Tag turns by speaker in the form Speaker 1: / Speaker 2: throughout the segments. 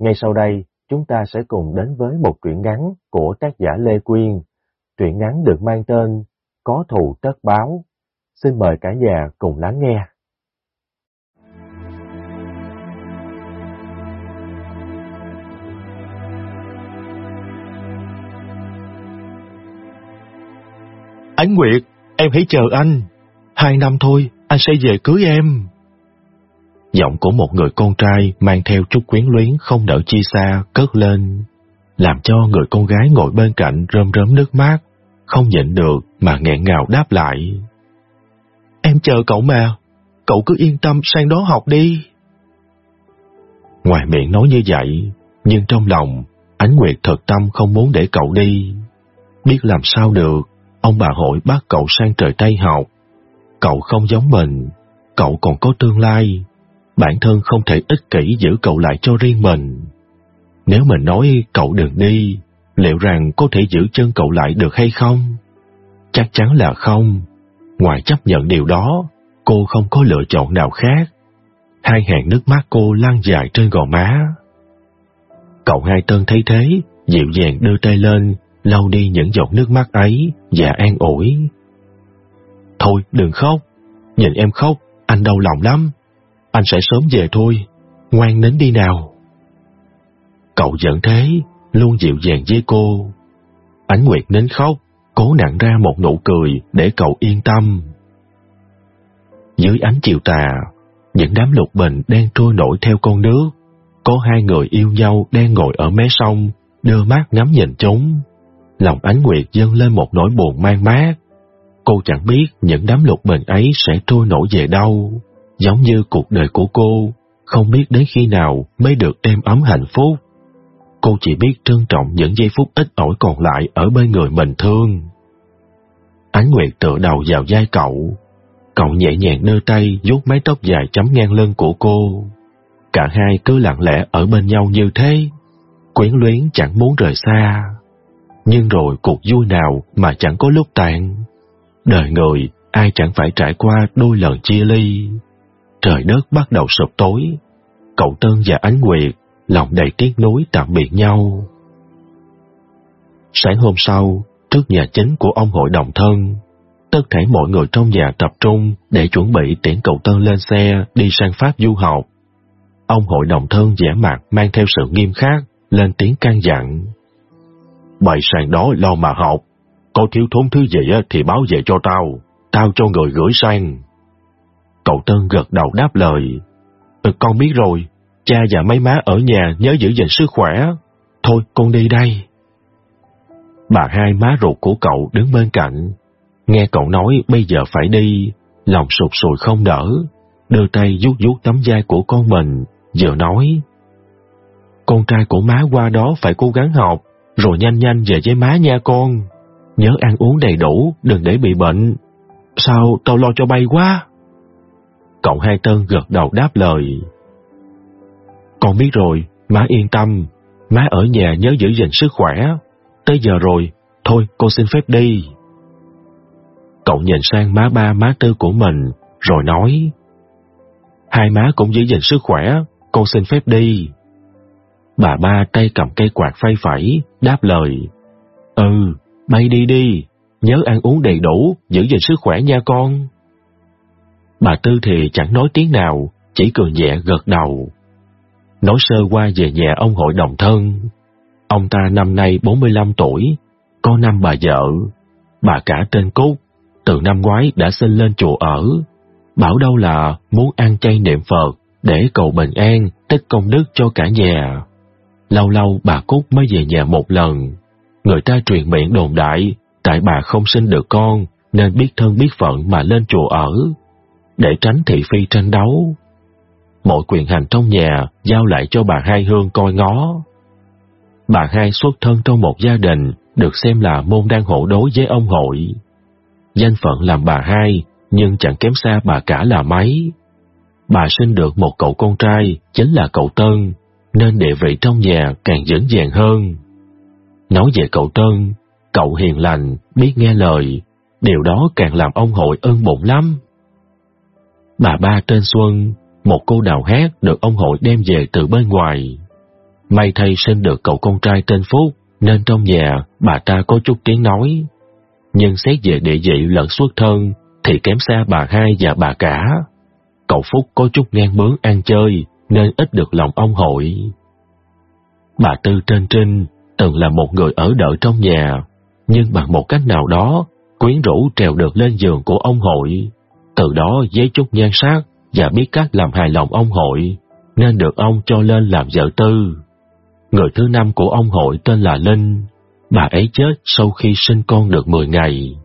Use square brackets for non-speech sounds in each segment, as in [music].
Speaker 1: Ngay sau đây, chúng ta sẽ cùng đến với một truyện ngắn của tác giả Lê Quyên. Truyện ngắn được mang tên Có thù tất báo. Xin mời cả nhà cùng lắng nghe.
Speaker 2: Ánh Nguyệt, em hãy chờ anh. Hai năm thôi, anh sẽ về cưới em. Giọng của một người con trai mang theo chút quyến luyến không đỡ chi xa cất lên, làm cho người con gái ngồi bên cạnh rơm rớm nước mắt, không nhịn được mà nghẹn ngào đáp lại. Em chờ cậu mà, cậu cứ yên tâm sang đó học đi. Ngoài miệng nói như vậy, nhưng trong lòng, Ánh Nguyệt thật tâm không muốn để cậu đi. Biết làm sao được, ông bà hội bắt cậu sang trời Tây học. Cậu không giống mình, cậu còn có tương lai, bản thân không thể ích kỷ giữ cậu lại cho riêng mình. Nếu mình nói cậu đừng đi, liệu rằng có thể giữ chân cậu lại được hay không? Chắc chắn là không. Ngoài chấp nhận điều đó, cô không có lựa chọn nào khác. Hai hàng nước mắt cô lan dài trên gò má. Cậu hai tân thấy thế, dịu dàng đưa tay lên, lau đi những giọt nước mắt ấy và an ủi. Thôi đừng khóc, nhìn em khóc, anh đau lòng lắm. Anh sẽ sớm về thôi, ngoan nến đi nào. Cậu giận thế, luôn dịu dàng với cô. Ánh Nguyệt nín khóc, cố nặng ra một nụ cười để cậu yên tâm. Dưới ánh chiều tà, những đám lục bình đang trôi nổi theo con nước. Có hai người yêu nhau đang ngồi ở mé sông, đưa mắt ngắm nhìn chúng. Lòng ánh Nguyệt dâng lên một nỗi buồn mang mát. Cô chẳng biết những đám lục bình ấy sẽ trôi nổi về đâu. Giống như cuộc đời của cô, không biết đến khi nào mới được êm ấm hạnh phúc. Cô chỉ biết trân trọng những giây phút ít ỏi còn lại ở bên người mình thương. Ánh Nguyệt tựa đầu vào vai cậu. Cậu nhẹ nhàng đưa tay vuốt mái tóc dài chấm ngang lưng của cô. Cả hai cứ lặng lẽ ở bên nhau như thế. Quyến luyến chẳng muốn rời xa. Nhưng rồi cuộc vui nào mà chẳng có lúc tàn. Đời người ai chẳng phải trải qua đôi lần chia ly. Trời đất bắt đầu sụp tối. Cậu Tân và Ánh Nguyệt lòng đầy tiếc nuối tạm biệt nhau. Sáng hôm sau, trước nhà chính của ông hội đồng thân, tất cả mọi người trong nhà tập trung để chuẩn bị tiễn cậu Tân lên xe đi sang Pháp du học. Ông hội đồng thân vẻ mặt mang theo sự nghiêm khắc, lên tiếng can dặn. Bài sàn đó lo mà học, có thiếu thốn thứ gì thì báo về cho tao, tao cho người gửi sang. Cậu Tân gật đầu đáp lời. Ừ, con biết rồi, cha và mấy má ở nhà nhớ giữ gìn sức khỏe. Thôi, con đi đây. Bà hai má ruột của cậu đứng bên cạnh. Nghe cậu nói bây giờ phải đi, lòng sụt sùi không đỡ, đưa tay vuốt vuốt tấm da của con mình, vừa nói. Con trai của má qua đó phải cố gắng học, rồi nhanh nhanh về với má nha con. Nhớ ăn uống đầy đủ, đừng để bị bệnh. Sao tao lo cho bay quá? Cậu hai tân gật đầu đáp lời. Con biết rồi, má yên tâm, má ở nhà nhớ giữ gìn sức khỏe. Tới giờ rồi, thôi con xin phép đi. Cậu nhìn sang má ba má tư của mình, rồi nói. Hai má cũng giữ gìn sức khỏe, con xin phép đi. Bà ba tay cầm cây quạt phay phẩy, đáp lời. Ừ, bay đi đi, nhớ ăn uống đầy đủ, giữ gìn sức khỏe nha con. Bà Tư thì chẳng nói tiếng nào, chỉ cười nhẹ gật đầu. Nói sơ qua về nhà ông hội đồng thân. Ông ta năm nay 45 tuổi, có năm bà vợ. Bà cả tên Cúc, từ năm ngoái đã sinh lên chùa ở. Bảo đâu là muốn ăn chay niệm Phật để cầu bình an, tích công đức cho cả nhà. Lâu lâu bà Cúc mới về nhà một lần. Người ta truyền miệng đồn đại, tại bà không sinh được con, nên biết thân biết phận mà lên chùa ở để tránh thị phi tranh đấu. Mọi quyền hành trong nhà giao lại cho bà Hai Hương coi ngó. Bà Hai xuất thân trong một gia đình được xem là môn đang hộ đối với ông hội. Danh phận làm bà Hai nhưng chẳng kém xa bà cả là mấy. Bà sinh được một cậu con trai chính là cậu Tân nên địa vị trong nhà càng vững vàng hơn. Nói về cậu Tân, cậu hiền lành, biết nghe lời, điều đó càng làm ông hội ân bụng lắm. Bà ba tên Xuân, một cô đào hát được ông hội đem về từ bên ngoài. May thay sinh được cậu con trai tên Phúc, nên trong nhà bà ta có chút tiếng nói. Nhưng xét về địa vị lẫn xuất thân thì kém xa bà hai và bà cả. Cậu Phúc có chút ngang bướng ăn chơi nên ít được lòng ông hội. Bà Tư trên Trinh từng là một người ở đợi trong nhà, nhưng bằng một cách nào đó quyến rũ trèo được lên giường của ông hội. Từ đó giấy chút nhan sắc và biết cách làm hài lòng ông hội, nên được ông cho lên làm vợ tư. Người thứ năm của ông hội tên là Linh, bà ấy chết sau khi sinh con được 10 ngày.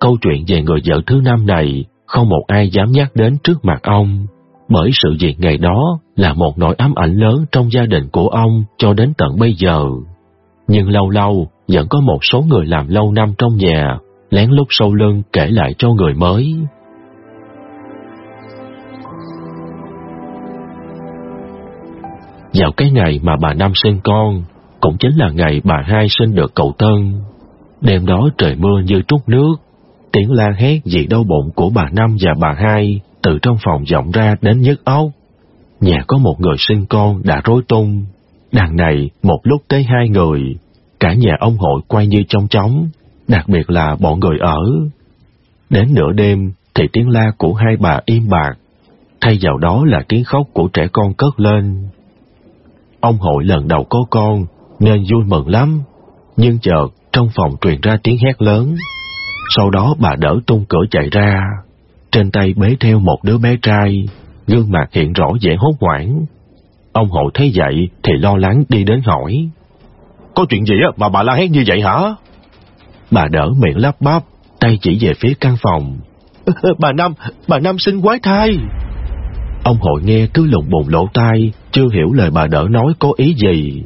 Speaker 2: Câu chuyện về người vợ thứ năm này không một ai dám nhắc đến trước mặt ông, bởi sự việc ngày đó là một nỗi ám ảnh lớn trong gia đình của ông cho đến tận bây giờ. Nhưng lâu lâu vẫn có một số người làm lâu năm trong nhà lén lút sau lưng kể lại cho người mới. Vào cái ngày mà bà Năm sinh con, cũng chính là ngày bà hai sinh được cậu Tân. Đêm đó trời mưa như trút nước, tiếng la hét vì đau bụng của bà Năm và bà hai từ trong phòng vọng ra đến nhức óc. Nhà có một người sinh con đã rối tung, đằng này một lúc tới hai người, cả nhà ông hội quay như trong chóng, đặc biệt là bọn người ở. Đến nửa đêm thì tiếng la của hai bà im bạc, thay vào đó là tiếng khóc của trẻ con cất lên. Ông hội lần đầu có con nên vui mừng lắm, nhưng chợt trong phòng truyền ra tiếng hét lớn. Sau đó bà đỡ tung cửa chạy ra, trên tay bế theo một đứa bé trai, gương mặt hiện rõ vẻ hốt hoảng. Ông hội thấy vậy thì lo lắng đi đến hỏi. Có chuyện gì mà bà la hét như vậy hả? Bà đỡ miệng lắp bắp, tay chỉ về phía căn phòng. [laughs] bà Năm, bà Năm sinh quái thai. Ông hội nghe cứ lùng bùng lỗ tai, chưa hiểu lời bà đỡ nói có ý gì.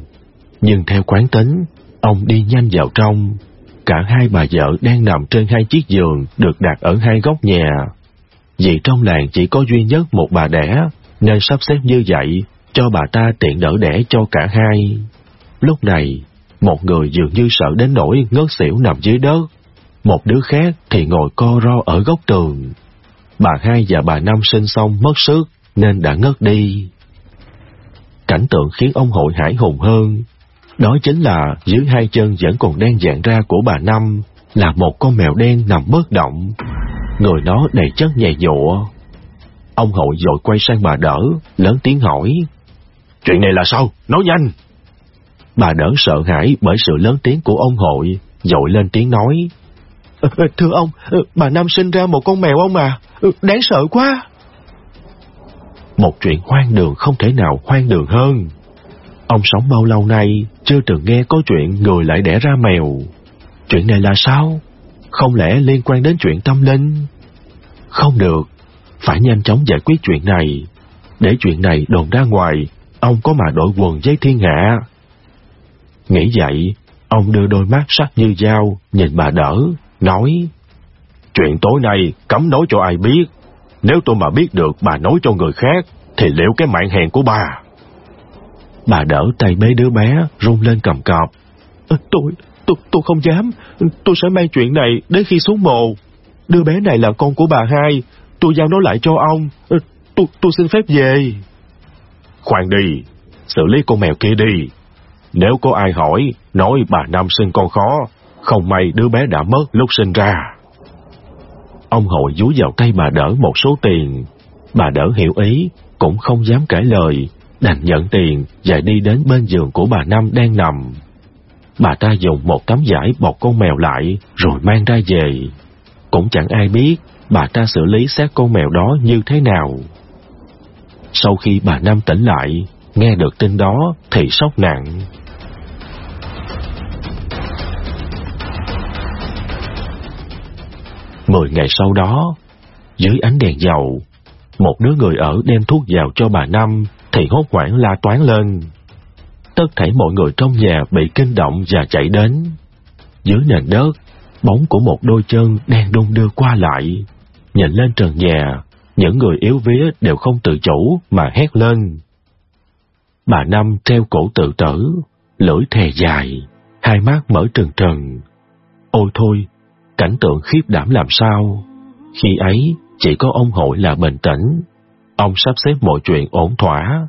Speaker 2: Nhưng theo quán tính, ông đi nhanh vào trong. Cả hai bà vợ đang nằm trên hai chiếc giường được đặt ở hai góc nhà. Vì trong làng chỉ có duy nhất một bà đẻ, nên sắp xếp như vậy, cho bà ta tiện đỡ đẻ cho cả hai. Lúc này, một người dường như sợ đến nỗi ngất xỉu nằm dưới đất, một đứa khác thì ngồi co ro ở góc tường. Bà hai và bà năm sinh xong mất sức nên đã ngất đi. Cảnh tượng khiến ông hội hải hùng hơn. Đó chính là dưới hai chân vẫn còn đang dạng ra của bà Năm là một con mèo đen nằm bất động. Người nó đầy chất nhầy nhụa. Ông hội dội quay sang bà đỡ, lớn tiếng hỏi. Chuyện này là sao? Nói nhanh! Bà đỡ sợ hãi bởi sự lớn tiếng của ông hội, dội lên tiếng nói. [laughs] Thưa ông, bà Năm sinh ra một con mèo ông à, đáng sợ quá. Một chuyện hoang đường không thể nào hoang đường hơn. Ông sống bao lâu nay chưa từng nghe có chuyện người lại đẻ ra mèo. Chuyện này là sao? Không lẽ liên quan đến chuyện tâm linh? Không được, phải nhanh chóng giải quyết chuyện này. Để chuyện này đồn ra ngoài, ông có mà đội quần với thiên hạ. Nghĩ vậy, ông đưa đôi mắt sắc như dao, nhìn bà đỡ, nói Chuyện tối nay cấm nói cho ai biết. Nếu tôi mà biết được bà nói cho người khác, thì liệu cái mạng hèn của bà? Bà đỡ tay bế đứa bé, run lên cầm cọp. Tôi, tôi, tôi không dám. Tôi sẽ mang chuyện này đến khi xuống mồ. Đứa bé này là con của bà hai. Tôi giao nó lại cho ông. Tôi, tôi xin phép về. Khoan đi, xử lý con mèo kia đi. Nếu có ai hỏi, nói bà Năm sinh con khó, không may đứa bé đã mất lúc sinh ra. Ông hội dúi vào tay bà đỡ một số tiền. Bà đỡ hiểu ý, cũng không dám cãi lời, đành nhận tiền và đi đến bên giường của bà Năm đang nằm. Bà ta dùng một tấm vải bọc con mèo lại rồi mang ra về. Cũng chẳng ai biết bà ta xử lý xác con mèo đó như thế nào. Sau khi bà Năm tỉnh lại, nghe được tin đó thì sốc nặng. Mười ngày sau đó, dưới ánh đèn dầu, một đứa người ở đem thuốc vào cho bà Năm thì hốt hoảng la toán lên. Tất thảy mọi người trong nhà bị kinh động và chạy đến. Dưới nền đất, bóng của một đôi chân đang đung đưa qua lại. Nhìn lên trần nhà, những người yếu vía đều không tự chủ mà hét lên. Bà Năm treo cổ tự tử, lưỡi thè dài, hai mắt mở trừng trừng. Ôi thôi, cảnh tượng khiếp đảm làm sao? Khi ấy, chỉ có ông hội là bình tĩnh. Ông sắp xếp mọi chuyện ổn thỏa.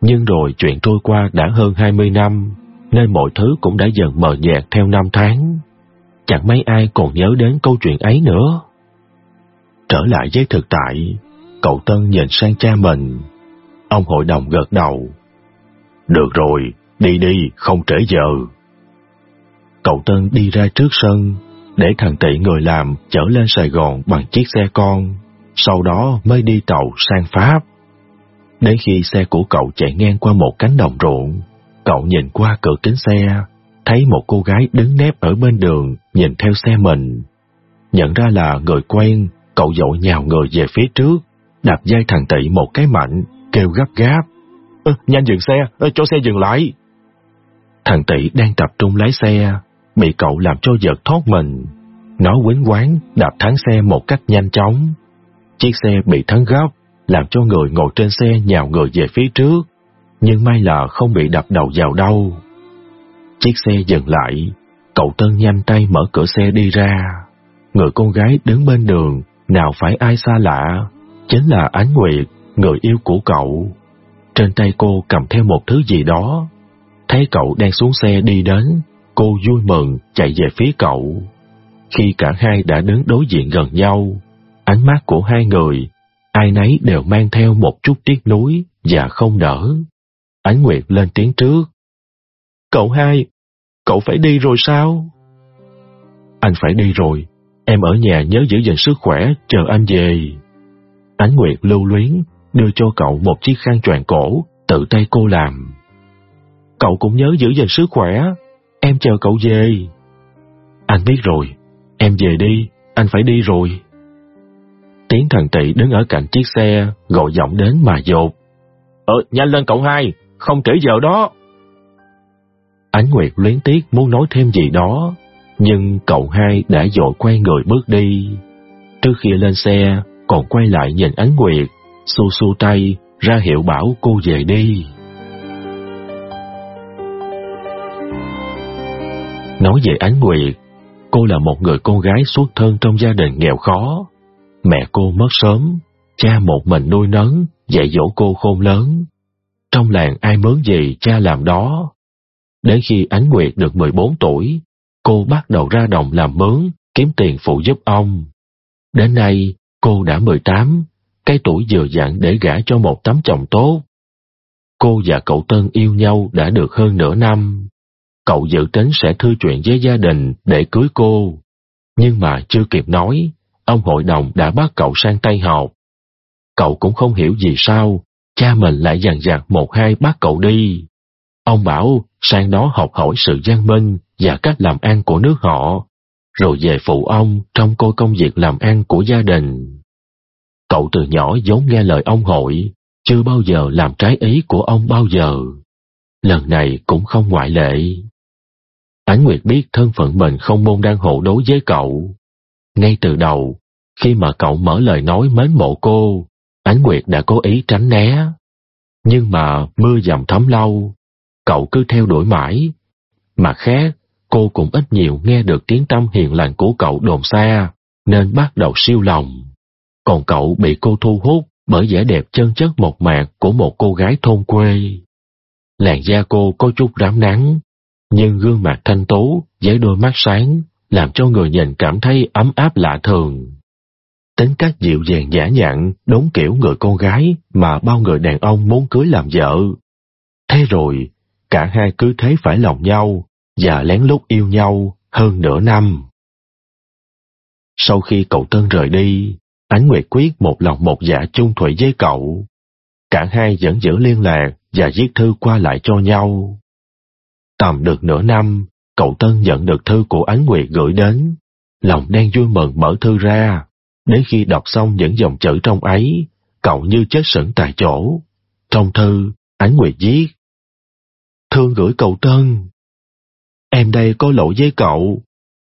Speaker 2: Nhưng rồi chuyện trôi qua đã hơn 20 năm, nên mọi thứ cũng đã dần mờ nhạt theo năm tháng. Chẳng mấy ai còn nhớ đến câu chuyện ấy nữa. Trở lại với thực tại, cậu Tân nhìn sang cha mình. Ông hội đồng gật đầu. Được rồi, đi đi, không trễ giờ. Cậu Tân đi ra trước sân, để thằng Tị người làm chở lên Sài Gòn bằng chiếc xe con, sau đó mới đi tàu sang Pháp. Đến khi xe của cậu chạy ngang qua một cánh đồng ruộng, cậu nhìn qua cửa kính xe, thấy một cô gái đứng nép ở bên đường nhìn theo xe mình. Nhận ra là người quen, cậu dội nhào người về phía trước, đạp dây thằng Tị một cái mạnh, kêu gấp gáp. Ơ, nhanh dừng xe, ơ, cho xe dừng lại. Thằng Tị đang tập trung lái xe, bị cậu làm cho giật thoát mình. Nó quýnh quán đạp thắng xe một cách nhanh chóng. Chiếc xe bị thắng góc, làm cho người ngồi trên xe nhào người về phía trước, nhưng may là không bị đập đầu vào đâu. Chiếc xe dừng lại, cậu Tân nhanh tay mở cửa xe đi ra. Người con gái đứng bên đường, nào phải ai xa lạ, chính là Ánh Nguyệt, người yêu của cậu. Trên tay cô cầm theo một thứ gì đó. Thấy cậu đang xuống xe đi đến, cô vui mừng chạy về phía cậu. Khi cả hai đã đứng đối diện gần nhau, ánh mắt của hai người, ai nấy đều mang theo một chút tiếc nuối và không đỡ. Ánh Nguyệt lên tiếng trước. Cậu hai, cậu phải đi rồi sao? Anh phải đi rồi, em ở nhà nhớ giữ gìn sức khỏe, chờ anh về. Ánh Nguyệt lưu luyến, đưa cho cậu một chiếc khăn choàng cổ, tự tay cô làm. Cậu cũng nhớ giữ gìn sức khỏe, em chờ cậu về. Anh biết rồi, em về đi, anh phải đi rồi. Tiếng thần tị đứng ở cạnh chiếc xe, gọi giọng đến mà dột. Ờ, nhanh lên cậu hai, không trễ giờ đó. Ánh Nguyệt luyến tiếc muốn nói thêm gì đó, nhưng cậu hai đã dội quay người bước đi. Trước khi lên xe, còn quay lại nhìn Ánh Nguyệt, xu xu tay, ra hiệu bảo cô về đi. Nói về Ánh Nguyệt, cô là một người con gái xuất thân trong gia đình nghèo khó. Mẹ cô mất sớm, cha một mình nuôi nấng, dạy dỗ cô khôn lớn. Trong làng ai mớn gì cha làm đó. Đến khi Ánh Nguyệt được 14 tuổi, cô bắt đầu ra đồng làm mướn, kiếm tiền phụ giúp ông. Đến nay, cô đã 18, cái tuổi vừa dặn để gả cho một tấm chồng tốt. Cô và cậu Tân yêu nhau đã được hơn nửa năm. Cậu dự tính sẽ thư chuyện với gia đình để cưới cô. Nhưng mà chưa kịp nói, ông hội đồng đã bắt cậu sang tay học. Cậu cũng không hiểu gì sao, cha mình lại dằn dặt một hai bắt cậu đi. Ông bảo sang đó học hỏi sự văn minh và cách làm ăn của nước họ, rồi về phụ ông trong coi công việc làm ăn của gia đình. Cậu từ nhỏ vốn nghe lời ông hội, chưa bao giờ làm trái ý của ông bao giờ. Lần này cũng không ngoại lệ. Ánh Nguyệt biết thân phận mình không môn đang hộ đối với cậu. Ngay từ đầu, khi mà cậu mở lời nói mến mộ cô, Ánh Nguyệt đã cố ý tránh né. Nhưng mà mưa dầm thấm lâu, cậu cứ theo đuổi mãi. mà khác, cô cũng ít nhiều nghe được tiếng tâm hiền lành của cậu đồn xa, nên bắt đầu siêu lòng. Còn cậu bị cô thu hút bởi vẻ đẹp chân chất một mạc của một cô gái thôn quê. Làn da cô có chút rám nắng, nhưng gương mặt thanh tú với đôi mắt sáng làm cho người nhìn cảm thấy ấm áp lạ thường. Tính cách dịu dàng giả nhặn, đúng kiểu người con gái mà bao người đàn ông muốn cưới làm vợ. Thế rồi, cả hai cứ thế phải lòng nhau và lén lút yêu nhau hơn nửa năm. Sau khi cậu Tân rời đi, Ánh Nguyệt quyết một lòng một dạ chung thủy với cậu. Cả hai vẫn giữ liên lạc và viết thư qua lại cho nhau. Tầm được nửa năm, cậu Tân nhận được thư của Ánh Nguyệt gửi đến. Lòng đang vui mừng mở thư ra. Đến khi đọc xong những dòng chữ trong ấy, cậu như chết sững tại chỗ. Trong thư, Ánh Nguyệt viết. Thương gửi cậu Tân. Em đây có lỗi với cậu.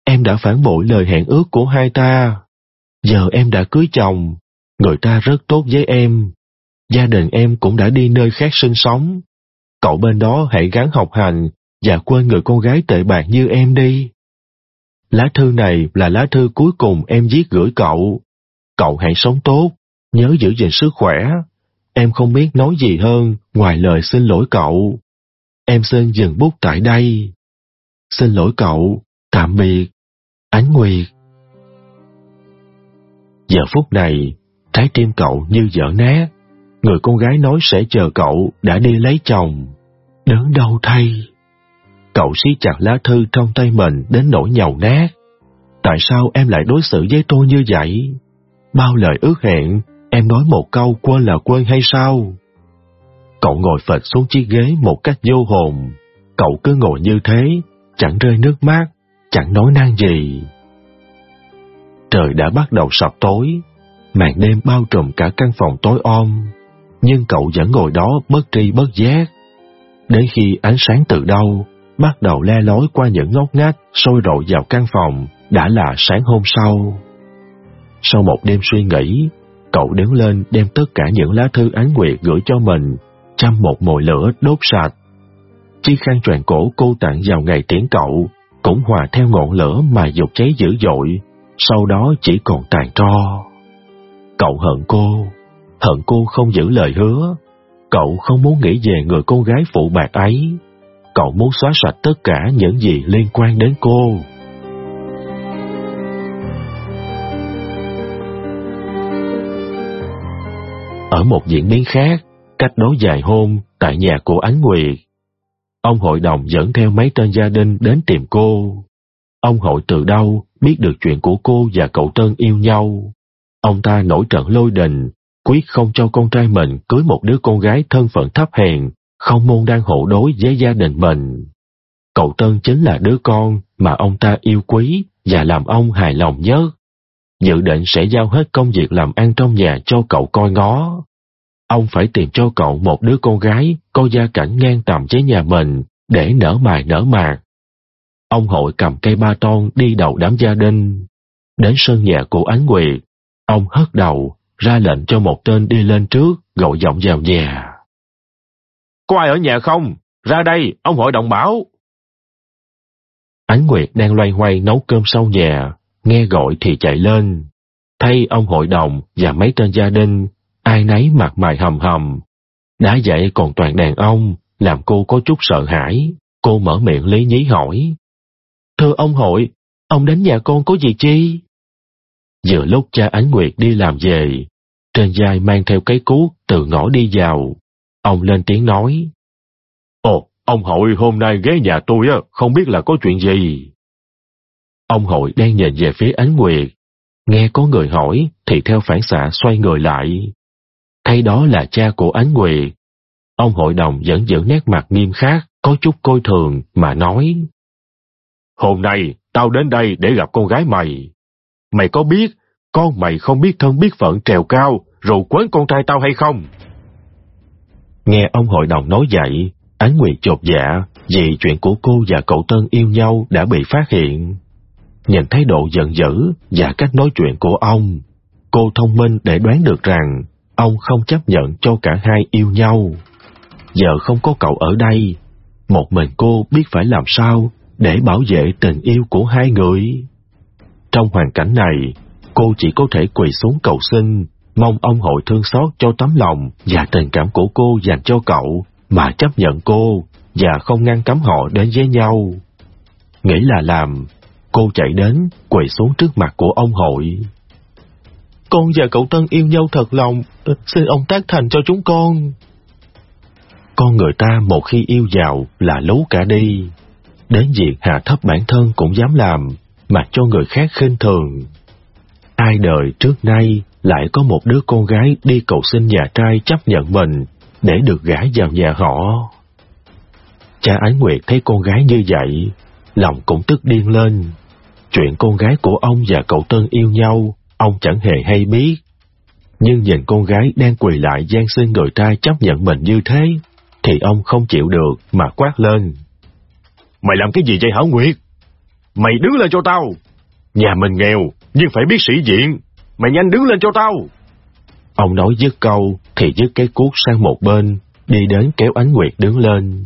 Speaker 2: Em đã phản bội lời hẹn ước của hai ta. Giờ em đã cưới chồng, người ta rất tốt với em. Gia đình em cũng đã đi nơi khác sinh sống. Cậu bên đó hãy gắng học hành và quên người con gái tệ bạc như em đi. Lá thư này là lá thư cuối cùng em viết gửi cậu. Cậu hãy sống tốt, nhớ giữ gìn sức khỏe. em không biết nói gì hơn ngoài lời xin lỗi cậu. Em xin dừng bút tại đây. Xin lỗi cậu, tạm biệt, Ánh Nguyệt. Giờ phút này, trái tim cậu như dở nát. Người con gái nói sẽ chờ cậu đã đi lấy chồng. Đớn đau thay. Cậu siết chặt lá thư trong tay mình đến nỗi nhầu nát. Tại sao em lại đối xử với tôi như vậy? Bao lời ước hẹn, em nói một câu quên là quên hay sao? Cậu ngồi phật xuống chiếc ghế một cách vô hồn. Cậu cứ ngồi như thế, chẳng rơi nước mắt, chẳng nói năng gì. Trời đã bắt đầu sập tối, màn đêm bao trùm cả căn phòng tối om, nhưng cậu vẫn ngồi đó bất tri bất giác. Đến khi ánh sáng từ đâu bắt đầu le lối qua những ngóc ngách sôi rộ vào căn phòng, đã là sáng hôm sau. Sau một đêm suy nghĩ, cậu đứng lên đem tất cả những lá thư án nguyệt gửi cho mình, chăm một mồi lửa đốt sạch. Chiếc khăn tròn cổ cô tặng vào ngày tiễn cậu, cũng hòa theo ngọn lửa mà dục cháy dữ dội, sau đó chỉ còn tàn tro. Cậu hận cô, hận cô không giữ lời hứa, cậu không muốn nghĩ về người con gái phụ bạc ấy, cậu muốn xóa sạch tất cả những gì liên quan đến cô. Ở một diễn biến khác, cách đó dài hôm tại nhà của Ánh Nguyệt, ông hội đồng dẫn theo mấy tên gia đình đến tìm cô. Ông hội từ đâu biết được chuyện của cô và cậu Tân yêu nhau. Ông ta nổi trận lôi đình, quyết không cho con trai mình cưới một đứa con gái thân phận thấp hèn, không môn đang hộ đối với gia đình mình. Cậu Tân chính là đứa con mà ông ta yêu quý và làm ông hài lòng nhất. Dự định sẽ giao hết công việc làm ăn trong nhà cho cậu coi ngó. Ông phải tìm cho cậu một đứa con gái có gia cảnh ngang tầm với nhà mình để nở mài nở mạc. Ông hội cầm cây ba ton đi đầu đám gia đình. Đến sân nhà của Ánh Nguyệt, ông hất đầu, ra lệnh cho một tên đi lên trước, gọi giọng vào nhà.
Speaker 3: Có ai ở nhà không? Ra đây, ông hội đồng bảo.
Speaker 2: Ánh Nguyệt đang loay hoay nấu cơm sau nhà, nghe gọi thì chạy lên. Thay ông hội đồng và mấy tên gia đình, ai nấy mặt mày hầm hầm. Đã vậy còn toàn đàn ông, làm cô có chút sợ hãi. Cô mở miệng lý nhí hỏi. Thưa ông hội, ông đến nhà con có gì chi? Giữa lúc cha Ánh Nguyệt đi làm về, trên vai mang theo cái cuốc từ ngõ đi vào. Ông lên tiếng nói.
Speaker 3: Ồ, ông hội hôm nay ghé nhà tôi á, không biết là có chuyện gì.
Speaker 2: Ông hội đang nhìn về phía Ánh Nguyệt. Nghe có người hỏi thì theo phản xạ xoay người lại. Thấy đó là cha của Ánh Nguyệt. Ông hội đồng vẫn giữ nét mặt nghiêm khắc, có chút coi thường mà nói.
Speaker 3: Hôm nay tao đến đây để gặp con gái mày. Mày có biết con mày không biết thân biết phận trèo cao rồi quấn con trai tao hay không?
Speaker 2: Nghe ông hội đồng nói vậy, Ánh Nguyệt chột dạ vì chuyện của cô và cậu Tân yêu nhau đã bị phát hiện. Nhìn thái độ giận dữ và cách nói chuyện của ông, cô thông minh để đoán được rằng ông không chấp nhận cho cả hai yêu nhau. Giờ không có cậu ở đây, một mình cô biết phải làm sao để bảo vệ tình yêu của hai người. Trong hoàn cảnh này, cô chỉ có thể quỳ xuống cầu xin, mong ông hội thương xót cho tấm lòng và tình cảm của cô dành cho cậu mà chấp nhận cô và không ngăn cấm họ đến với nhau. Nghĩ là làm, cô chạy đến quỳ xuống trước mặt của ông hội. Con và cậu Tân yêu nhau thật lòng, xin ông tác thành cho chúng con. Con người ta một khi yêu giàu là lố cả đi, đến việc hạ thấp bản thân cũng dám làm, mà cho người khác khinh thường. Ai đời trước nay lại có một đứa con gái đi cầu xin nhà trai chấp nhận mình để được gả vào nhà họ. Cha ái Nguyệt thấy con gái như vậy, lòng cũng tức điên lên. Chuyện con gái của ông và cậu Tân yêu nhau, ông chẳng hề hay biết. Nhưng nhìn con gái đang quỳ lại gian xin người trai chấp nhận mình như thế, thì ông không chịu được mà quát lên.
Speaker 3: Mày làm cái gì vậy hả Nguyệt? Mày đứng lên cho tao! Nhà mình nghèo, nhưng phải biết sĩ diện. Mày nhanh đứng lên cho tao!
Speaker 2: Ông nói dứt câu thì dứt cái cuốc sang một bên, đi đến kéo ánh nguyệt đứng lên.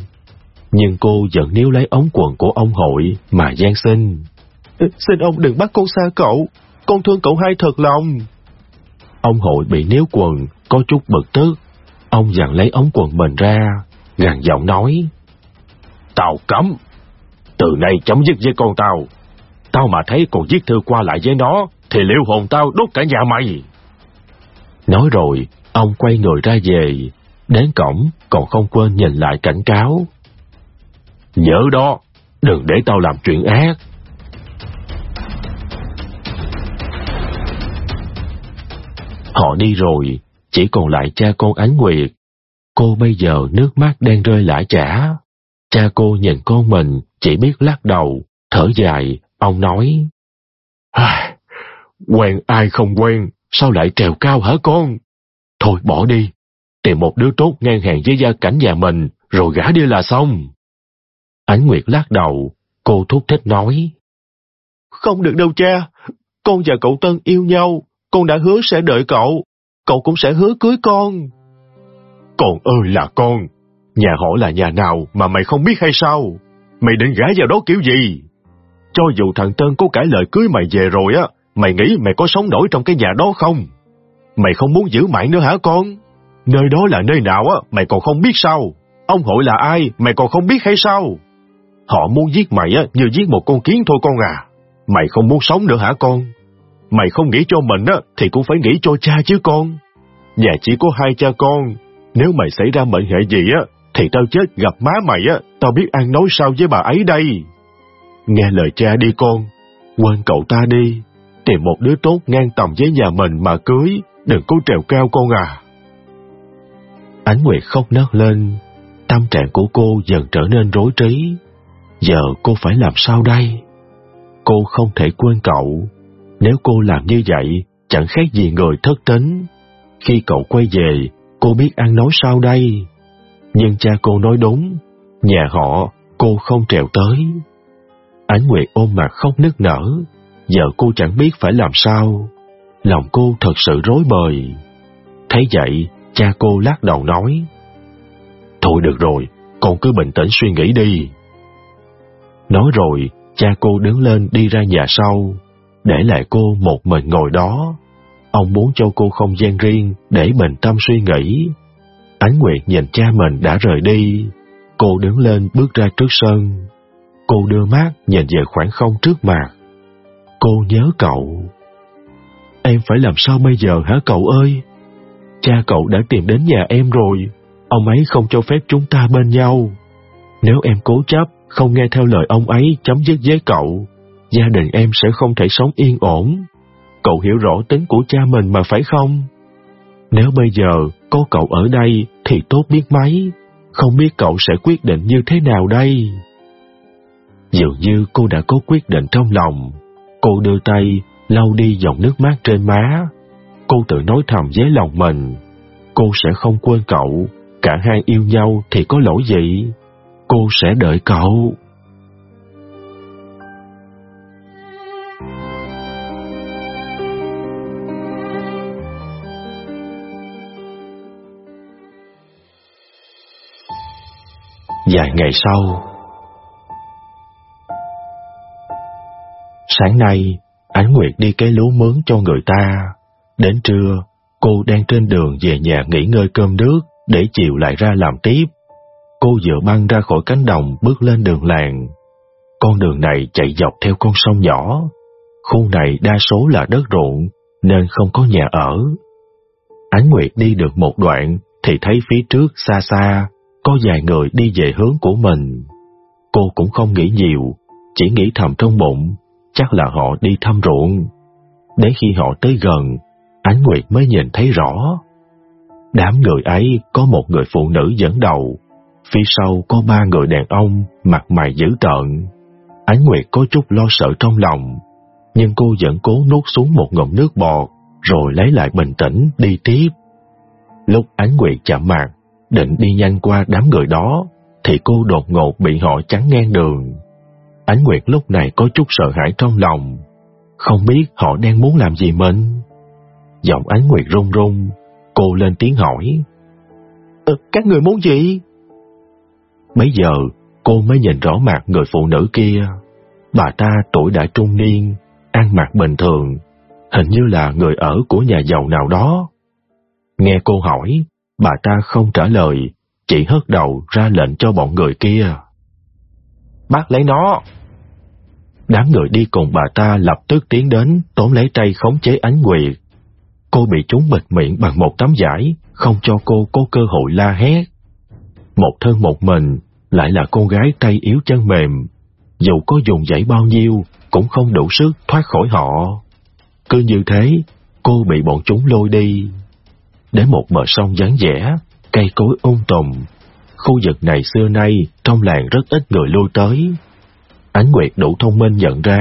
Speaker 2: Nhưng cô vẫn níu lấy ống quần của ông hội mà gian xin. Xin ông đừng bắt con xa cậu, con thương cậu hai thật lòng. Ông hội bị níu quần, có chút bực tức. Ông dặn lấy ống quần mình ra, gằn giọng nói.
Speaker 3: Tao cấm. Từ nay chấm dứt với con tao. Tao mà thấy còn viết thư qua lại với nó, thì liệu hồn tao đốt cả nhà mày.
Speaker 2: Nói rồi, ông quay người ra về, đến cổng còn không quên nhìn lại cảnh cáo.
Speaker 3: Nhớ đó, đừng để tao làm chuyện ác.
Speaker 2: Họ đi rồi, chỉ còn lại cha con Ánh Nguyệt. Cô bây giờ nước mắt đang rơi lã chả. Cha cô nhìn con mình, chỉ biết lắc đầu, thở dài, ông nói. [sighs]
Speaker 3: quen ai không quen, sao lại trèo cao hả con? Thôi bỏ đi, tìm một đứa tốt ngang hàng với gia cảnh nhà mình, rồi gả đi là xong.
Speaker 2: Ánh Nguyệt lắc đầu, cô thúc thích nói.
Speaker 4: Không được đâu cha, con và cậu Tân yêu nhau, con đã hứa sẽ đợi cậu, cậu cũng sẽ hứa cưới con.
Speaker 3: Con ơi là con, nhà họ là nhà nào mà mày không biết hay sao? Mày định gả vào đó kiểu gì? Cho dù thằng Tân có cãi lời cưới mày về rồi á, mày nghĩ mày có sống nổi trong cái nhà đó không? Mày không muốn giữ mãi nữa hả con? Nơi đó là nơi nào á, mày còn không biết sao? Ông hội là ai, mày còn không biết hay sao? Họ muốn giết mày á, như giết một con kiến thôi con à. Mày không muốn sống nữa hả con? Mày không nghĩ cho mình á, thì cũng phải nghĩ cho cha chứ con. Nhà chỉ có hai cha con. Nếu mày xảy ra mệnh hệ gì á, thì tao chết gặp má mày á, tao biết ăn nói sao với bà ấy đây. Nghe lời cha đi con, quên cậu ta đi, tìm một đứa tốt ngang tầm với nhà mình mà cưới, đừng có trèo cao con à.
Speaker 2: Ánh Nguyệt khóc nấc lên, tâm trạng của cô dần trở nên rối trí. Giờ cô phải làm sao đây? Cô không thể quên cậu. Nếu cô làm như vậy, chẳng khác gì người thất tính. Khi cậu quay về, cô biết ăn nói sao đây? Nhưng cha cô nói đúng, nhà họ cô không trèo tới. Ánh Nguyệt ôm mặt khóc nức nở, giờ cô chẳng biết phải làm sao. Lòng cô thật sự rối bời. Thấy vậy, cha cô lắc đầu nói.
Speaker 3: Thôi được rồi, con cứ bình tĩnh suy nghĩ đi.
Speaker 2: Nói rồi, cha cô đứng lên đi ra nhà sau, để lại cô một mình ngồi đó. Ông muốn cho cô không gian riêng để bình tâm suy nghĩ. Ánh Nguyệt nhìn cha mình đã rời đi. Cô đứng lên bước ra trước sân. Cô đưa mắt nhìn về khoảng không trước mặt. Cô nhớ cậu. Em phải làm sao bây giờ hả cậu ơi? Cha cậu đã tìm đến nhà em rồi. Ông ấy không cho phép chúng ta bên nhau. Nếu em cố chấp, không nghe theo lời ông ấy chấm dứt với cậu, gia đình em sẽ không thể sống yên ổn. Cậu hiểu rõ tính của cha mình mà phải không? Nếu bây giờ có cậu ở đây thì tốt biết mấy, không biết cậu sẽ quyết định như thế nào đây? Dường như cô đã có quyết định trong lòng. Cô đưa tay, lau đi dòng nước mắt trên má. Cô tự nói thầm với lòng mình. Cô sẽ không quên cậu, cả hai yêu nhau thì có lỗi gì? Cô sẽ đợi cậu. Vài ngày sau Sáng nay, Ánh Nguyệt đi cái lúa mướn cho người ta. Đến trưa, cô đang trên đường về nhà nghỉ ngơi cơm nước để chiều lại ra làm tiếp. Cô vừa băng ra khỏi cánh đồng bước lên đường làng. Con đường này chạy dọc theo con sông nhỏ. Khu này đa số là đất ruộng nên không có nhà ở. Ánh Nguyệt đi được một đoạn thì thấy phía trước xa xa có vài người đi về hướng của mình. Cô cũng không nghĩ nhiều, chỉ nghĩ thầm trong bụng, chắc là họ đi thăm ruộng. Đến khi họ tới gần, Ánh Nguyệt mới nhìn thấy rõ. Đám người ấy có một người phụ nữ dẫn đầu, phía sau có ba người đàn ông mặt mày dữ tợn. Ánh Nguyệt có chút lo sợ trong lòng, nhưng cô vẫn cố nuốt xuống một ngụm nước bọt, rồi lấy lại bình tĩnh đi tiếp. Lúc Ánh Nguyệt chạm mặt, định đi nhanh qua đám người đó, thì cô đột ngột bị họ chắn ngang đường. Ánh Nguyệt lúc này có chút sợ hãi trong lòng, không biết họ đang muốn làm gì mình. Giọng Ánh Nguyệt run run, cô lên tiếng hỏi.
Speaker 4: Ừ, các người muốn gì?
Speaker 2: Bây giờ, cô mới nhìn rõ mặt người phụ nữ kia. Bà ta tuổi đã trung niên, ăn mặc bình thường, hình như là người ở của nhà giàu nào đó. Nghe cô hỏi, bà ta không trả lời, chỉ hất đầu ra lệnh cho bọn người kia.
Speaker 4: Bắt lấy nó!
Speaker 2: Đám người đi cùng bà ta lập tức tiến đến, tóm lấy tay khống chế ánh nguyệt. Cô bị chúng bịt miệng bằng một tấm vải, không cho cô có cơ hội la hét. Một thân một mình, lại là cô gái tay yếu chân mềm. Dù có dùng dãy bao nhiêu, cũng không đủ sức thoát khỏi họ. Cứ như thế, cô bị bọn chúng lôi đi. Đến một bờ sông vắng vẻ, cây cối ung tùm. Khu vực này xưa nay trong làng rất ít người lui tới. Ánh Nguyệt đủ thông minh nhận ra,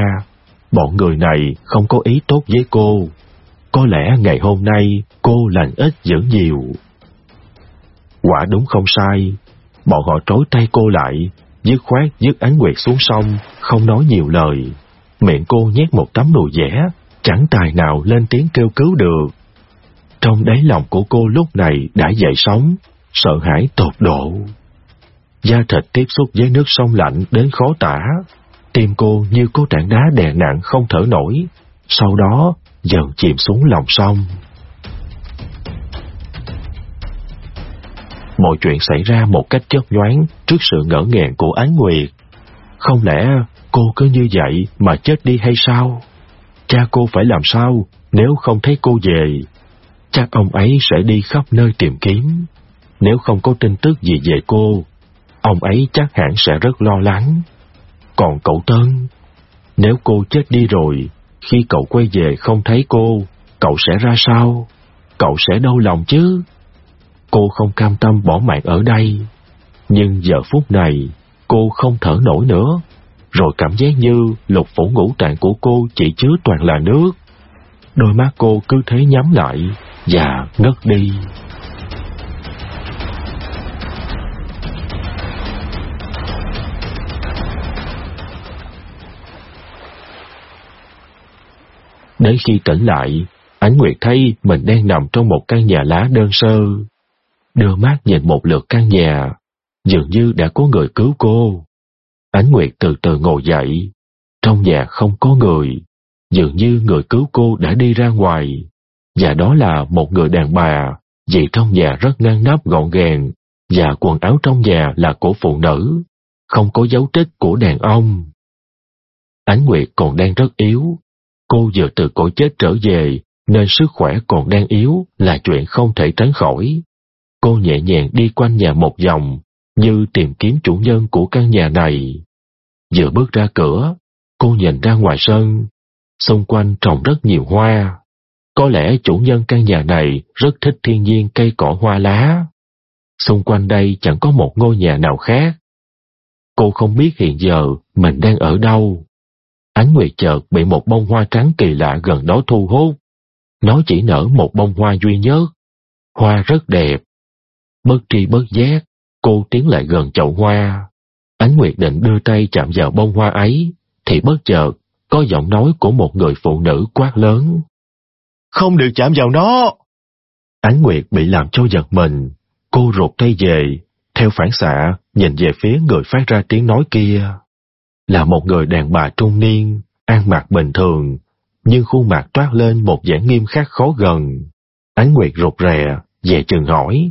Speaker 2: bọn người này không có ý tốt với cô. Có lẽ ngày hôm nay cô lành ít dữ nhiều. Quả đúng không sai, bọn họ trói tay cô lại, dứt khoát dứt Ánh Nguyệt xuống sông, không nói nhiều lời. Miệng cô nhét một tấm đồ vẽ, chẳng tài nào lên tiếng kêu cứu được. Trong đáy lòng của cô lúc này đã dậy sóng, sợ hãi tột độ. Da thịt tiếp xúc với nước sông lạnh đến khó tả, tim cô như có tảng đá đè nặng không thở nổi, sau đó dần chìm xuống lòng sông. Mọi chuyện xảy ra một cách chớp nhoáng trước sự ngỡ ngàng của Ánh Nguyệt. Không lẽ cô cứ như vậy mà chết đi hay sao? Cha cô phải làm sao nếu không thấy cô về? Chắc ông ấy sẽ đi khắp nơi tìm kiếm. Nếu không có tin tức gì về cô, ông ấy chắc hẳn sẽ rất lo lắng. Còn cậu Tân, nếu cô chết đi rồi, khi cậu quay về không thấy cô, cậu sẽ ra sao? Cậu sẽ đau lòng chứ? Cô không cam tâm bỏ mạng ở đây. Nhưng giờ phút này, cô không thở nổi nữa. Rồi cảm giác như lục phủ ngũ tạng của cô chỉ chứa toàn là nước. Đôi mắt cô cứ thế nhắm lại và ngất đi. Đến khi tỉnh lại, Ánh Nguyệt thấy mình đang nằm trong một căn nhà lá đơn sơ. Đưa mắt nhìn một lượt căn nhà, dường như đã có người cứu cô. Ánh Nguyệt từ từ ngồi dậy. Trong nhà không có người, dường như người cứu cô đã đi ra ngoài. Và đó là một người đàn bà, vì trong nhà rất ngăn nắp gọn gàng, và quần áo trong nhà là của phụ nữ, không có dấu tích của đàn ông. Ánh Nguyệt còn đang rất yếu, Cô vừa từ cõi chết trở về, nên sức khỏe còn đang yếu là chuyện không thể tránh khỏi. Cô nhẹ nhàng đi quanh nhà một vòng, như tìm kiếm chủ nhân của căn nhà này. Vừa bước ra cửa, cô nhìn ra ngoài sân, xung quanh trồng rất nhiều hoa. Có lẽ chủ nhân căn nhà này rất thích thiên nhiên cây cỏ hoa lá. Xung quanh đây chẳng có một ngôi nhà nào khác. Cô không biết hiện giờ mình đang ở đâu. Ánh Nguyệt chợt bị một bông hoa trắng kỳ lạ gần đó thu hút. Nó chỉ nở một bông hoa duy nhất. Hoa rất đẹp. Bất tri bất giác, cô tiến lại gần chậu hoa. Ánh Nguyệt định đưa tay chạm vào bông hoa ấy, thì bất chợt có giọng nói của một người phụ nữ quát lớn.
Speaker 4: Không được chạm vào nó!
Speaker 2: Ánh Nguyệt bị làm cho giật mình. Cô rụt tay về, theo phản xạ, nhìn về phía người phát ra tiếng nói kia là một người đàn bà trung niên, ăn mặc bình thường, nhưng khuôn mặt toát lên một vẻ nghiêm khắc khó gần. Ánh Nguyệt rụt rè, về chừng hỏi.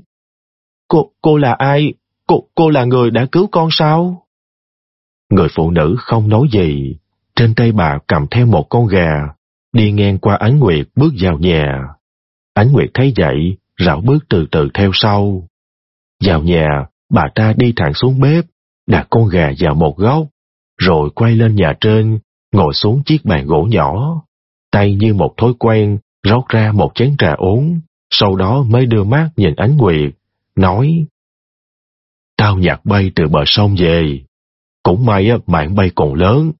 Speaker 4: Cô, cô là ai? Cô, cô là người đã cứu con sao?
Speaker 2: Người phụ nữ không nói gì, trên tay bà cầm theo một con gà, đi ngang qua Ánh Nguyệt bước vào nhà. Ánh Nguyệt thấy vậy, rảo bước từ từ theo sau. Vào nhà, bà ta đi thẳng xuống bếp, đặt con gà vào một góc, rồi quay lên nhà trên, ngồi xuống chiếc bàn gỗ nhỏ, tay như một thói quen rót ra một chén trà uống, sau đó mới đưa mắt nhìn ánh nguyệt, nói Tao nhặt bay từ bờ sông về, cũng may mạng bay còn lớn,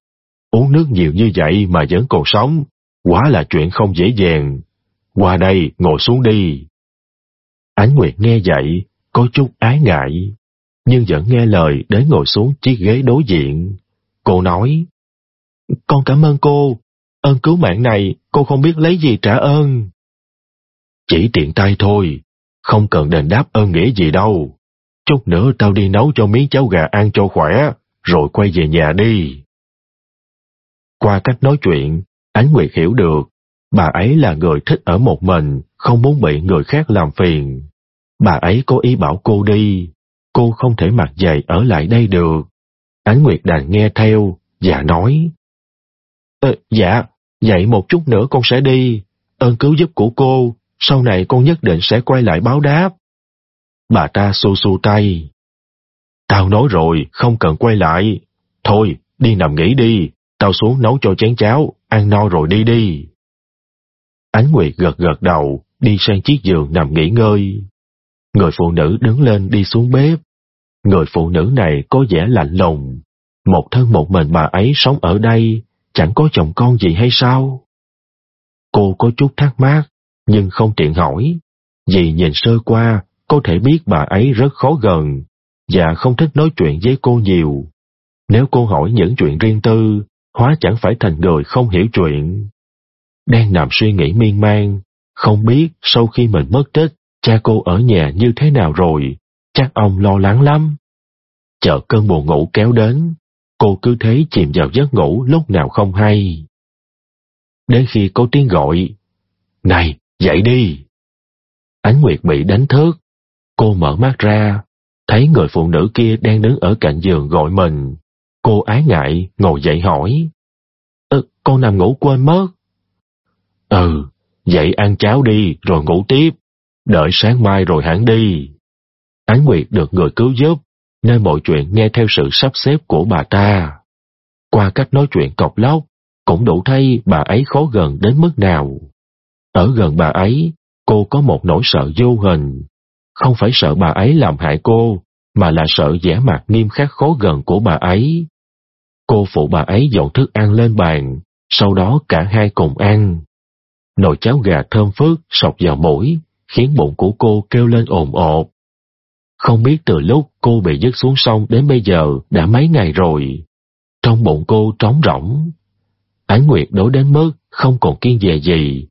Speaker 2: uống nước nhiều như vậy mà vẫn còn sống, quá là chuyện không dễ dàng. Qua đây, ngồi xuống đi. Ánh Nguyệt nghe vậy, có chút ái ngại, nhưng vẫn nghe lời đến ngồi xuống chiếc ghế đối diện. Cô nói, Con cảm ơn cô, ơn cứu mạng này cô không biết lấy gì trả ơn. Chỉ tiện tay thôi, không cần đền đáp ơn nghĩa gì đâu. Chút nữa tao đi nấu cho miếng cháo gà ăn cho khỏe, rồi quay về nhà đi. Qua cách nói chuyện, Ánh Nguyệt hiểu được, bà ấy là người thích ở một mình, không muốn bị người khác làm phiền. Bà ấy có ý bảo cô đi, cô không thể mặc giày ở lại đây được. Ánh Nguyệt đành nghe theo và nói. Ờ, dạ, vậy một chút nữa con sẽ đi. Ơn cứu giúp của cô, sau này con nhất định sẽ quay lại báo đáp. Bà ta xô xô tay. Tao nói rồi, không cần quay lại. Thôi, đi nằm nghỉ đi, tao xuống nấu cho chén cháo, ăn no rồi đi đi. Ánh Nguyệt gật gật đầu, đi sang chiếc giường nằm nghỉ ngơi. Người phụ nữ đứng lên đi xuống bếp. Người phụ nữ này có vẻ lạnh lùng. Một thân một mình bà ấy sống ở đây, chẳng có chồng con gì hay sao? Cô có chút thắc mắc, nhưng không tiện hỏi. Vì nhìn sơ qua, có thể biết bà ấy rất khó gần, và không thích nói chuyện với cô nhiều. Nếu cô hỏi những chuyện riêng tư, hóa chẳng phải thành người không hiểu chuyện. Đang nằm suy nghĩ miên man, không biết sau khi mình mất tích, cha cô ở nhà như thế nào rồi, chắc ông lo lắng lắm. Chợt cơn buồn ngủ kéo đến, cô cứ thế chìm vào giấc ngủ lúc nào không hay. Đến khi có tiếng gọi, Này, dậy đi! Ánh Nguyệt bị đánh thức, cô mở mắt ra, thấy người phụ nữ kia đang đứng ở cạnh giường gọi mình. Cô ái ngại, ngồi dậy hỏi. Ừ, con nằm ngủ quên mất. Ừ, dậy ăn cháo đi rồi ngủ tiếp, đợi sáng mai rồi hẳn đi ái Nguyệt được người cứu giúp, nên mọi chuyện nghe theo sự sắp xếp của bà ta. Qua cách nói chuyện cọc lóc, cũng đủ thấy bà ấy khó gần đến mức nào. Ở gần bà ấy, cô có một nỗi sợ vô hình. Không phải sợ bà ấy làm hại cô, mà là sợ vẻ mặt nghiêm khắc khó gần của bà ấy. Cô phụ bà ấy dọn thức ăn lên bàn, sau đó cả hai cùng ăn. Nồi cháo gà thơm phức sọc vào mũi, khiến bụng của cô kêu lên ồn ộp. Không biết từ lúc cô bị dứt xuống sông đến bây giờ đã mấy ngày rồi. Trong bụng cô trống rỗng. Ánh Nguyệt đối đến mức không còn kiên dè gì.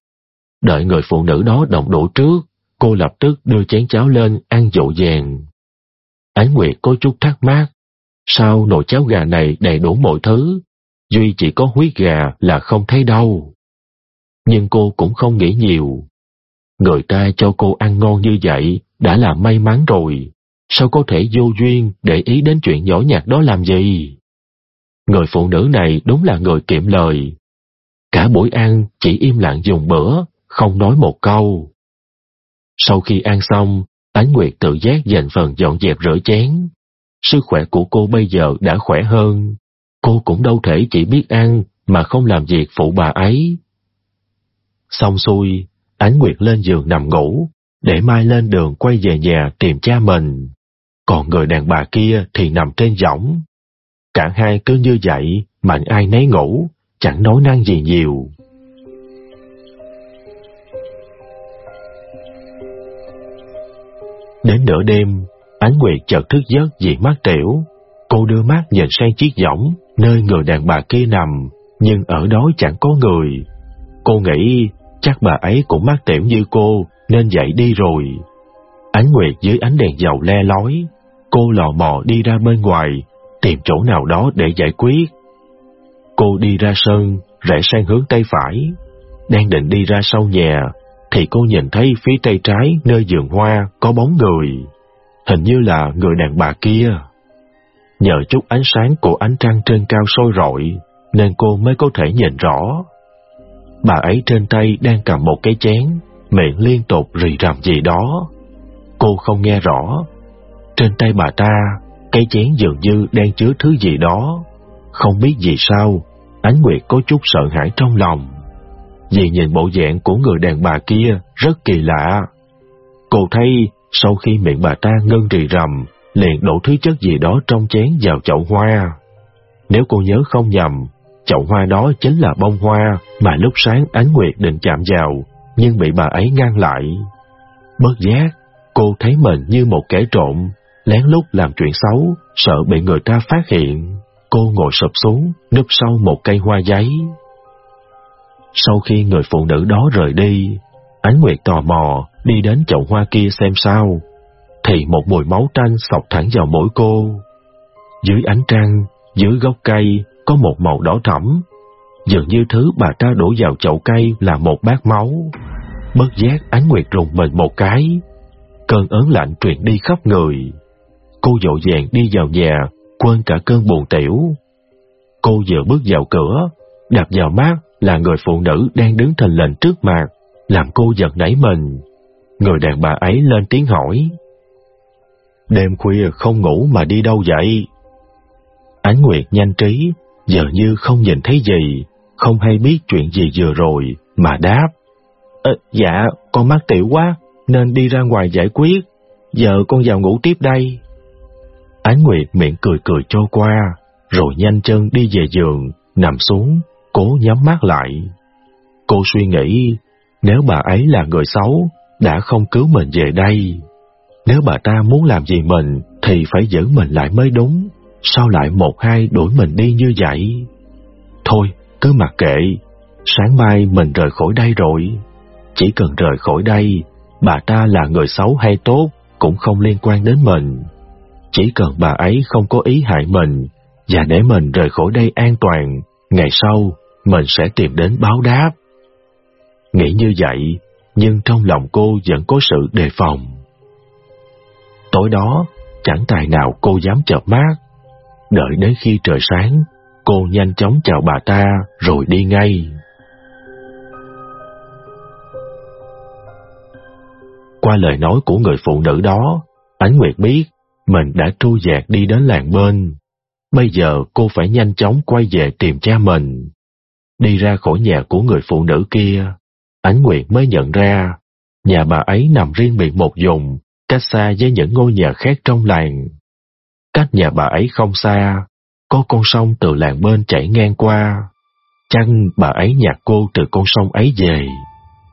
Speaker 2: Đợi người phụ nữ đó động đũa trước, cô lập tức đưa chén cháo lên ăn dỗ dàng. Ánh Nguyệt có chút thắc mắc, sao nồi cháo gà này đầy đủ mọi thứ, duy chỉ có huyết gà là không thấy đâu. Nhưng cô cũng không nghĩ nhiều. Người ta cho cô ăn ngon như vậy đã là may mắn rồi, sao có thể vô duyên để ý đến chuyện nhỏ nhặt đó làm gì? Người phụ nữ này đúng là người kiệm lời. Cả buổi ăn chỉ im lặng dùng bữa, không nói một câu. Sau khi ăn xong, Ánh Nguyệt tự giác dành phần dọn dẹp rửa chén. Sức khỏe của cô bây giờ đã khỏe hơn. Cô cũng đâu thể chỉ biết ăn mà không làm việc phụ bà ấy. Xong xuôi, Ánh Nguyệt lên giường nằm ngủ, để mai lên đường quay về nhà tìm cha mình. Còn người đàn bà kia thì nằm trên võng. Cả hai cứ như vậy, mạnh ai nấy ngủ, chẳng nói năng gì nhiều. Đến nửa đêm, Ánh Nguyệt chợt thức giấc vì mắt tiểu. Cô đưa mắt nhìn sang chiếc võng nơi người đàn bà kia nằm, nhưng ở đó chẳng có người. Cô nghĩ chắc bà ấy cũng mắt tiểu như cô nên dậy đi rồi. Ánh Nguyệt dưới ánh đèn dầu le lói, cô lò mò đi ra bên ngoài, tìm chỗ nào đó để giải quyết. Cô đi ra sân, rẽ sang hướng tay phải. Đang định đi ra sau nhà, thì cô nhìn thấy phía tay trái nơi vườn hoa có bóng người. Hình như là người đàn bà kia. Nhờ chút ánh sáng của ánh trăng trên cao sôi rọi, nên cô mới có thể nhìn rõ. Bà ấy trên tay đang cầm một cái chén, miệng liên tục rì rầm gì đó. Cô không nghe rõ. Trên tay bà ta, cái chén dường như đang chứa thứ gì đó. Không biết vì sao, Ánh Nguyệt có chút sợ hãi trong lòng. Vì nhìn bộ dạng của người đàn bà kia rất kỳ lạ. Cô thấy sau khi miệng bà ta ngân rì rầm, liền đổ thứ chất gì đó trong chén vào chậu hoa. Nếu cô nhớ không nhầm, chậu hoa đó chính là bông hoa mà lúc sáng Ánh Nguyệt định chạm vào, nhưng bị bà ấy ngăn lại. Bất giác, cô thấy mình như một kẻ trộm, lén lút làm chuyện xấu, sợ bị người ta phát hiện. Cô ngồi sụp xuống, núp sau một cây hoa giấy. Sau khi người phụ nữ đó rời đi, Ánh Nguyệt tò mò đi đến chậu hoa kia xem sao, thì một mùi máu tanh sọc thẳng vào mũi cô. Dưới ánh trăng, dưới gốc cây có một màu đỏ thẫm, dường như thứ bà ta đổ vào chậu cây là một bát máu. Bất giác Ánh Nguyệt rùng mình một cái. cơn ớn lạnh truyền đi khắp người. Cô dội vàng đi vào nhà, quên cả cơn buồn tiểu. Cô vừa bước vào cửa, đạp vào mắt là người phụ nữ đang đứng thình lình trước mặt, làm cô giật nảy mình. Người đàn bà ấy lên tiếng hỏi. Đêm khuya không ngủ mà đi đâu vậy? Ánh Nguyệt nhanh trí, giờ như không nhìn thấy gì, không hay biết chuyện gì vừa rồi, mà đáp. À, dạ, con mắc tiểu quá, nên đi ra ngoài giải quyết, giờ con vào ngủ tiếp đây. Ánh Nguyệt miệng cười cười cho qua, rồi nhanh chân đi về giường, nằm xuống, cố nhắm mắt lại. Cô suy nghĩ, nếu bà ấy là người xấu, đã không cứu mình về đây. Nếu bà ta muốn làm gì mình, thì phải giữ mình lại mới đúng. Sao lại một hai đuổi mình đi như vậy? Thôi, cứ mặc kệ, sáng mai mình rời khỏi đây rồi. Chỉ cần rời khỏi đây, bà ta là người xấu hay tốt cũng không liên quan đến mình. Chỉ cần bà ấy không có ý hại mình và để mình rời khỏi đây an toàn, ngày sau mình sẽ tìm đến báo đáp. Nghĩ như vậy, nhưng trong lòng cô vẫn có sự đề phòng. Tối đó, chẳng tài nào cô dám chợp mắt. Đợi đến khi trời sáng, cô nhanh chóng chào bà ta rồi đi ngay. Qua lời nói của người phụ nữ đó, Ánh Nguyệt biết mình đã trôi dạt đi đến làng bên. Bây giờ cô phải nhanh chóng quay về tìm cha mình. Đi ra khỏi nhà của người phụ nữ kia, Ánh Nguyệt mới nhận ra nhà bà ấy nằm riêng biệt một vùng, cách xa với những ngôi nhà khác trong làng. Cách nhà bà ấy không xa, có con sông từ làng bên chảy ngang qua. Chăng bà ấy nhặt cô từ con sông ấy về.